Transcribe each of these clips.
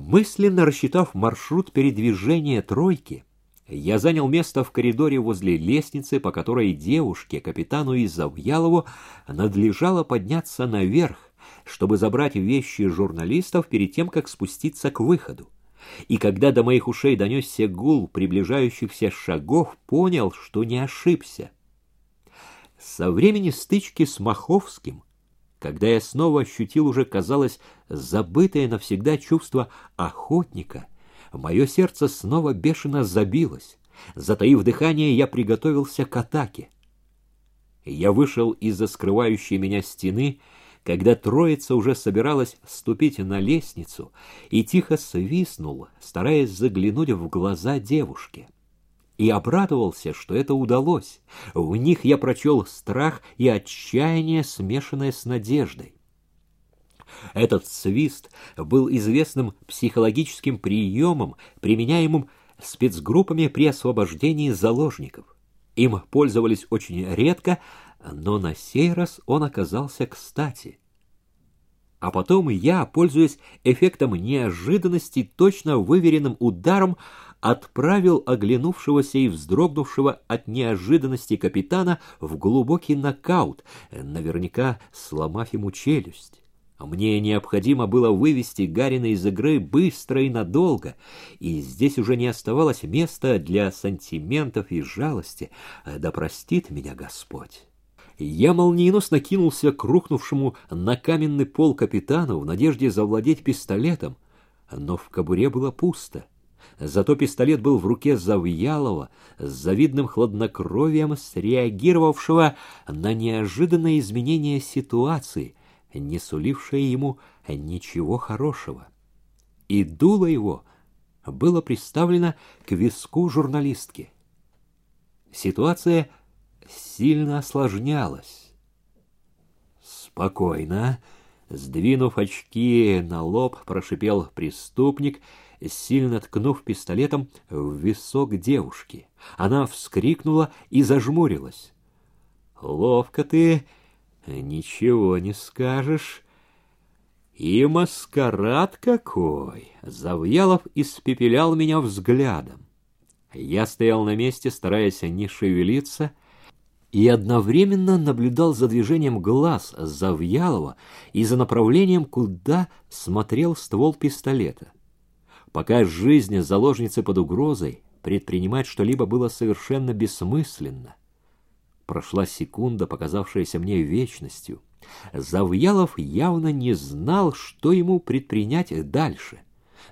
Мысленно рассчитав маршрут передвижения тройки, я занял место в коридоре возле лестницы, по которой девушке, капитану Изавьялову, надлежало подняться наверх, чтобы забрать вещи журналистов перед тем, как спуститься к выходу. И когда до моих ушей донесся гул приближающихся шагов, понял, что не ошибся. Со времени стычки с Маховским, когда я снова ощутил уже, казалось, забытое навсегда чувство охотника, мое сердце снова бешено забилось. Затаив дыхание, я приготовился к атаке. Я вышел из-за скрывающей меня стены когда троица уже собиралась ступить на лестницу, и тихо свистнул, стараясь заглянуть в глаза девушки. И обрадовался, что это удалось. В них я прочел страх и отчаяние, смешанное с надеждой. Этот свист был известным психологическим приемом, применяемым спецгруппами при освобождении заложников. Им пользовались очень редко, но на сей раз он оказался кстати. А потом я, пользуясь эффектом неожиданности, точно выверенным ударом, отправил оглянувшегося и вздрогнувшего от неожиданности капитана в глубокий нокаут, наверняка сломав ему челюсть. Мне необходимо было вывести Гарина из игры быстро и надолго, и здесь уже не оставалось места для сантиментов и жалости. Да простит меня Господь. Я молниеносно кинулся к рухнувшему на каменный пол капитану в надежде завладеть пистолетом, но в кобуре было пусто. Зато пистолет был в руке Завьялова с завидным хладнокровием, среагировавшего на неожиданное изменение ситуации, не сулившее ему ничего хорошего. И дуло его было приставлено к виску журналистки. Ситуация — сильно осложнялось. «Спокойно!» Сдвинув очки на лоб, прошипел преступник, сильно ткнув пистолетом в висок девушки. Она вскрикнула и зажмурилась. «Ловко ты, ничего не скажешь». И маскарад какой! Завьялов испепелял меня взглядом. Я стоял на месте, стараясь не шевелиться, и одновременно наблюдал за движением глаз Завьялова и за направлением, куда смотрел ствол пистолета. Пока жизнь заложницы под угрозой, предпринимать что-либо было совершенно бессмысленно. Прошла секунда, показавшаяся мне вечностью. Завьялов явно не знал, что ему предпринять дальше.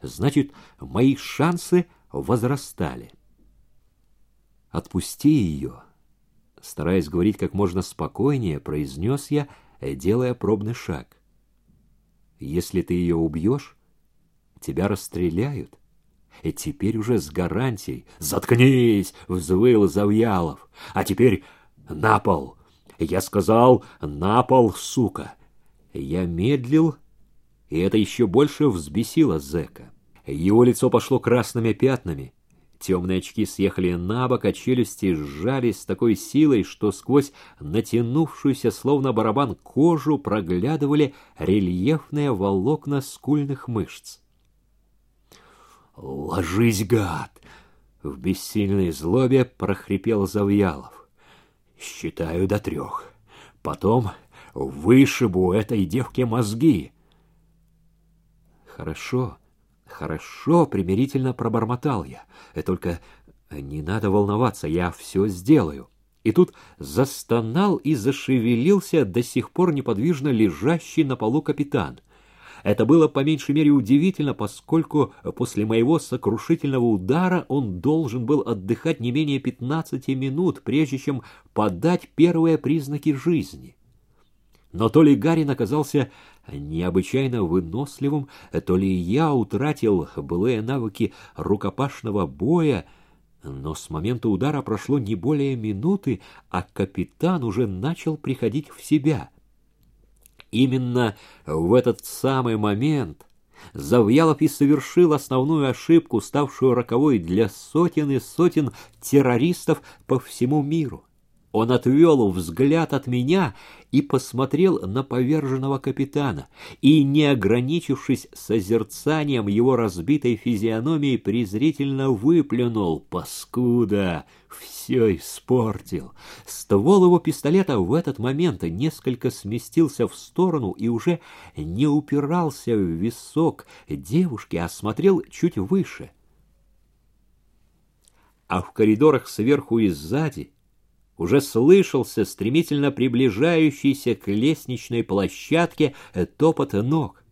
Значит, мои шансы возрастали. «Отпусти ее», Стараясь говорить как можно спокойнее, произнес я, делая пробный шаг. «Если ты ее убьешь, тебя расстреляют. И теперь уже с гарантией. «Заткнись!» — взвыл Завьялов. «А теперь на пол!» Я сказал «на пол, сука!» Я медлил, и это еще больше взбесило зэка. Его лицо пошло красными пятнами — Темные очки съехали на бок, а челюсти сжались с такой силой, что сквозь натянувшуюся, словно барабан, кожу проглядывали рельефные волокна скульных мышц. «Ложись, гад!» — в бессильной злобе прохрипел Завьялов. «Считаю до трех. Потом вышибу этой девке мозги». «Хорошо», «Хорошо», — примирительно пробормотал я. «Э, «Только не надо волноваться, я все сделаю». И тут застонал и зашевелился до сих пор неподвижно лежащий на полу капитан. Это было по меньшей мере удивительно, поскольку после моего сокрушительного удара он должен был отдыхать не менее пятнадцати минут, прежде чем подать первые признаки жизни. Но то ли Гарин оказался необычайно выносливым, то ли я утратил былые навыки рукопашного боя, но с момента удара прошло не более минуты, а капитан уже начал приходить в себя. Именно в этот самый момент Завьялов и совершил основную ошибку, ставшую роковой для сотен и сотен террористов по всему миру. Он отвел взгляд от меня и посмотрел на поверженного капитана, и, не ограничившись созерцанием его разбитой физиономии, презрительно выплюнул «Паскуда! Все испортил!» Ствол его пистолета в этот момент несколько сместился в сторону и уже не упирался в висок девушки, а смотрел чуть выше. А в коридорах сверху и сзади уже слышался стремительно приближающийся к лестничной площадке топот ног.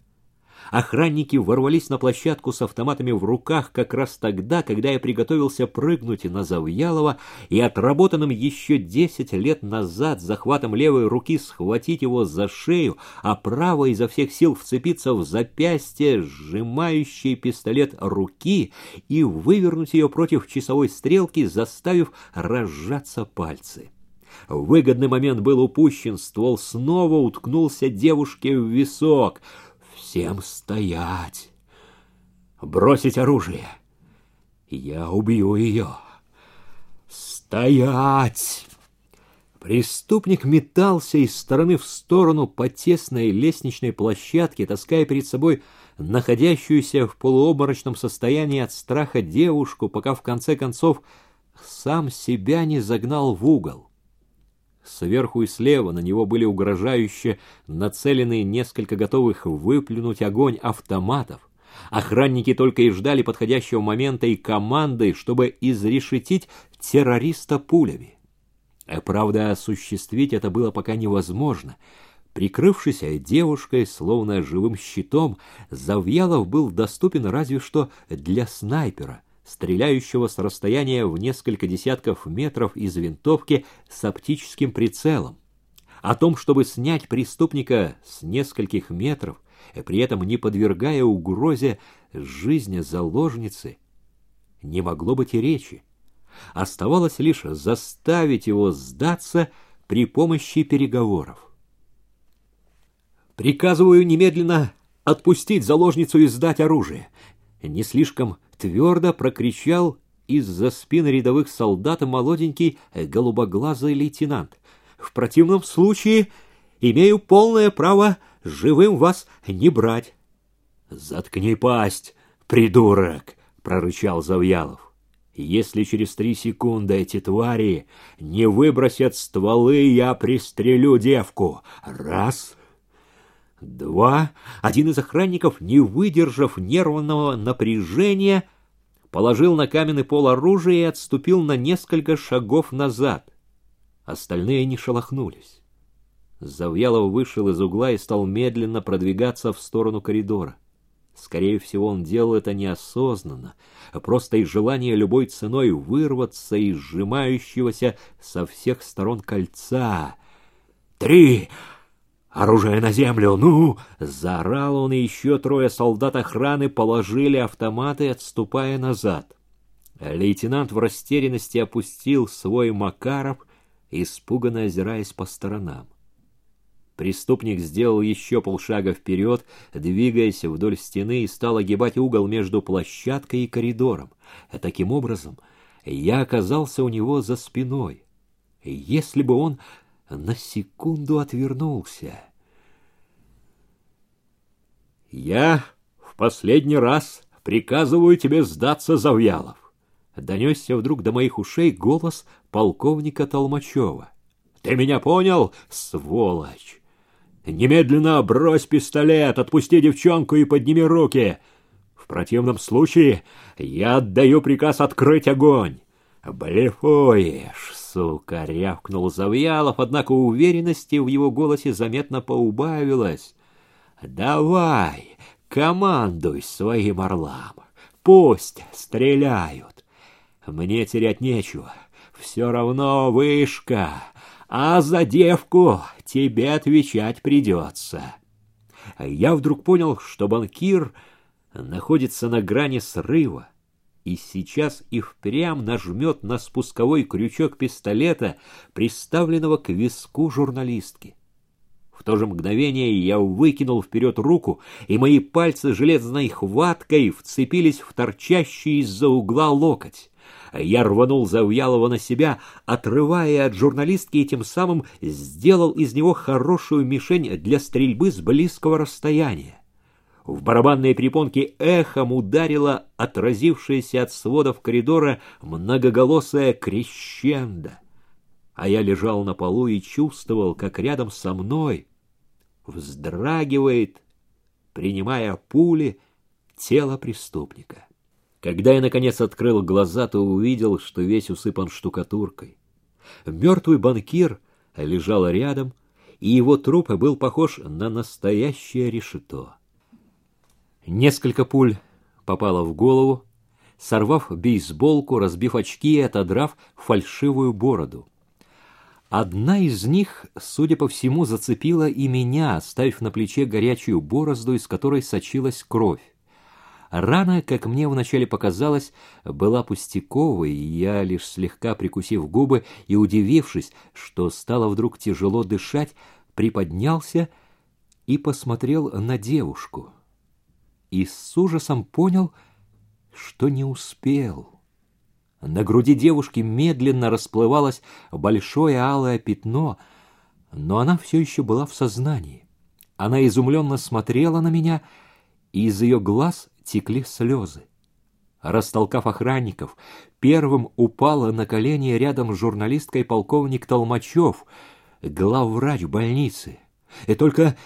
Охранники ворвались на площадку с автоматами в руках как раз тогда, когда я приготовился прыгнуть на Завьялова и отработанным еще десять лет назад захватом левой руки схватить его за шею, а правой изо всех сил вцепиться в запястье сжимающий пистолет руки и вывернуть ее против часовой стрелки, заставив разжаться пальцы. Выгодный момент был упущен, ствол снова уткнулся девушке в висок — Всем стоять! Бросить оружие! Я убью ее! Стоять! Преступник метался из стороны в сторону по тесной лестничной площадке, таская перед собой находящуюся в полуобморочном состоянии от страха девушку, пока в конце концов сам себя не загнал в угол. Сверху и слева на него были угрожающе нацелены несколько готовых выплюнуть огонь автоматов. Охранники только и ждали подходящего момента и команды, чтобы изрешетить террориста пулями. Э, правда, осуществить это было пока невозможно. Прикрывшись девушкой, словно живым щитом, Завьялов был доступен разве что для снайпера — стреляющего с расстояния в несколько десятков метров из винтовки с оптическим прицелом. О том, чтобы снять преступника с нескольких метров, при этом не подвергая угрозе жизни заложницы, не могло быть и речи. Оставалось лишь заставить его сдаться при помощи переговоров. «Приказываю немедленно отпустить заложницу и сдать оружие. Не слишком твердо прокричал из-за спины рядовых солдат молоденький голубоглазый лейтенант. В противном случае имею полное право живым вас не брать. Заткни пасть, придурок, прорычал Завьялов. Если через три секунды эти твари не выбросят стволы, я пристрелю девку. Раз, Два. Один из охранников, не выдержав нервного напряжения, положил на каменный пол оружие и отступил на несколько шагов назад. Остальные не шелохнулись. Завьялов вышел из угла и стал медленно продвигаться в сторону коридора. Скорее всего, он делал это неосознанно, а просто из желания любой ценой вырваться из сжимающегося со всех сторон кольца. «Три!» «Оружие на землю! Ну!» Заорал он, и еще трое солдат охраны положили автоматы, отступая назад. Лейтенант в растерянности опустил свой Макаров, испуганно озираясь по сторонам. Преступник сделал еще полшага вперед, двигаясь вдоль стены, и стал огибать угол между площадкой и коридором. Таким образом, я оказался у него за спиной. Если бы он на секунду отвернулся. «Я в последний раз приказываю тебе сдаться, Завьялов!» Донесся вдруг до моих ушей голос полковника Толмачева. «Ты меня понял, сволочь? Немедленно брось пистолет, отпусти девчонку и подними руки. В противном случае я отдаю приказ открыть огонь. Блефуешь, сука!» — рявкнул Завьялов, однако уверенности в его голосе заметно поубавилось. «Давай, командуй своим орлам, пусть стреляют. Мне терять нечего, все равно вышка, а за девку тебе отвечать придется». Я вдруг понял, что банкир находится на грани срыва и сейчас и впрямь нажмет на спусковой крючок пистолета, приставленного к виску журналистки. В то же мгновение я выкинул вперед руку, и мои пальцы железной хваткой вцепились в торчащий из-за угла локоть. Я рванул Завьялова на себя, отрывая от журналистки, и тем самым сделал из него хорошую мишень для стрельбы с близкого расстояния. В барабанные перепонки эхом ударила отразившаяся от сводов коридора многоголосая крещенда. А я лежал на полу и чувствовал, как рядом со мной вздрагивает, принимая пули, тело преступника. Когда я, наконец, открыл глаза, то увидел, что весь усыпан штукатуркой. Мертвый банкир лежал рядом, и его труп был похож на настоящее решето. Несколько пуль попало в голову, сорвав бейсболку, разбив очки и отодрав фальшивую бороду. Одна из них, судя по всему, зацепила и меня, оставив на плече горячую борозду, из которой сочилась кровь. Рана, как мне вначале показалось, была пустяковой, и я, лишь слегка прикусив губы и удивившись, что стало вдруг тяжело дышать, приподнялся и посмотрел на девушку и с ужасом понял, что не успел. На груди девушки медленно расплывалось большое алое пятно, но она все еще была в сознании. Она изумленно смотрела на меня, и из ее глаз текли слезы. Растолкав охранников, первым упала на колени рядом с журналисткой полковник Толмачев, главврач больницы. И только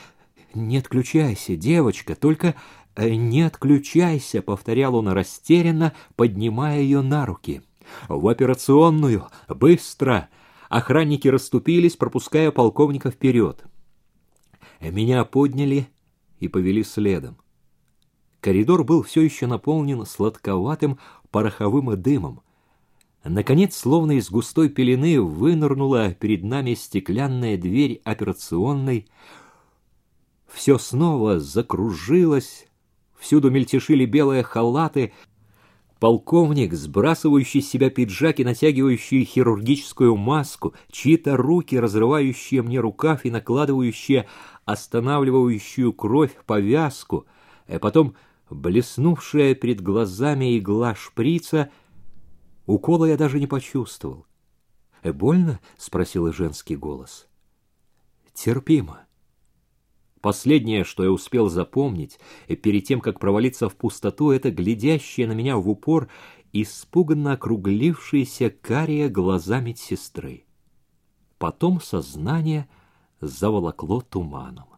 не отключайся, девочка, только Э, «Не отключайся», — повторял он растерянно, поднимая ее на руки. «В операционную! Быстро!» Охранники расступились, пропуская полковника вперед. Меня подняли и повели следом. Коридор был все еще наполнен сладковатым пороховым дымом. Наконец, словно из густой пелены, вынырнула перед нами стеклянная дверь операционной. Все снова закружилось, всюду мельтешили белые халаты, полковник, сбрасывающий с себя пиджак и натягивающий хирургическую маску, чьи-то руки, разрывающие мне рукав и накладывающие останавливающую кровь повязку, а потом блеснувшая перед глазами игла шприца, укола я даже не почувствовал. «Больно?» — спросил женский голос. «Терпимо». Последнее, что я успел запомнить, и перед тем, как провалиться в пустоту, это глядящее на меня в упор, испуганно округлившиеся карие глаза медсестры. Потом сознание заволокло туманом.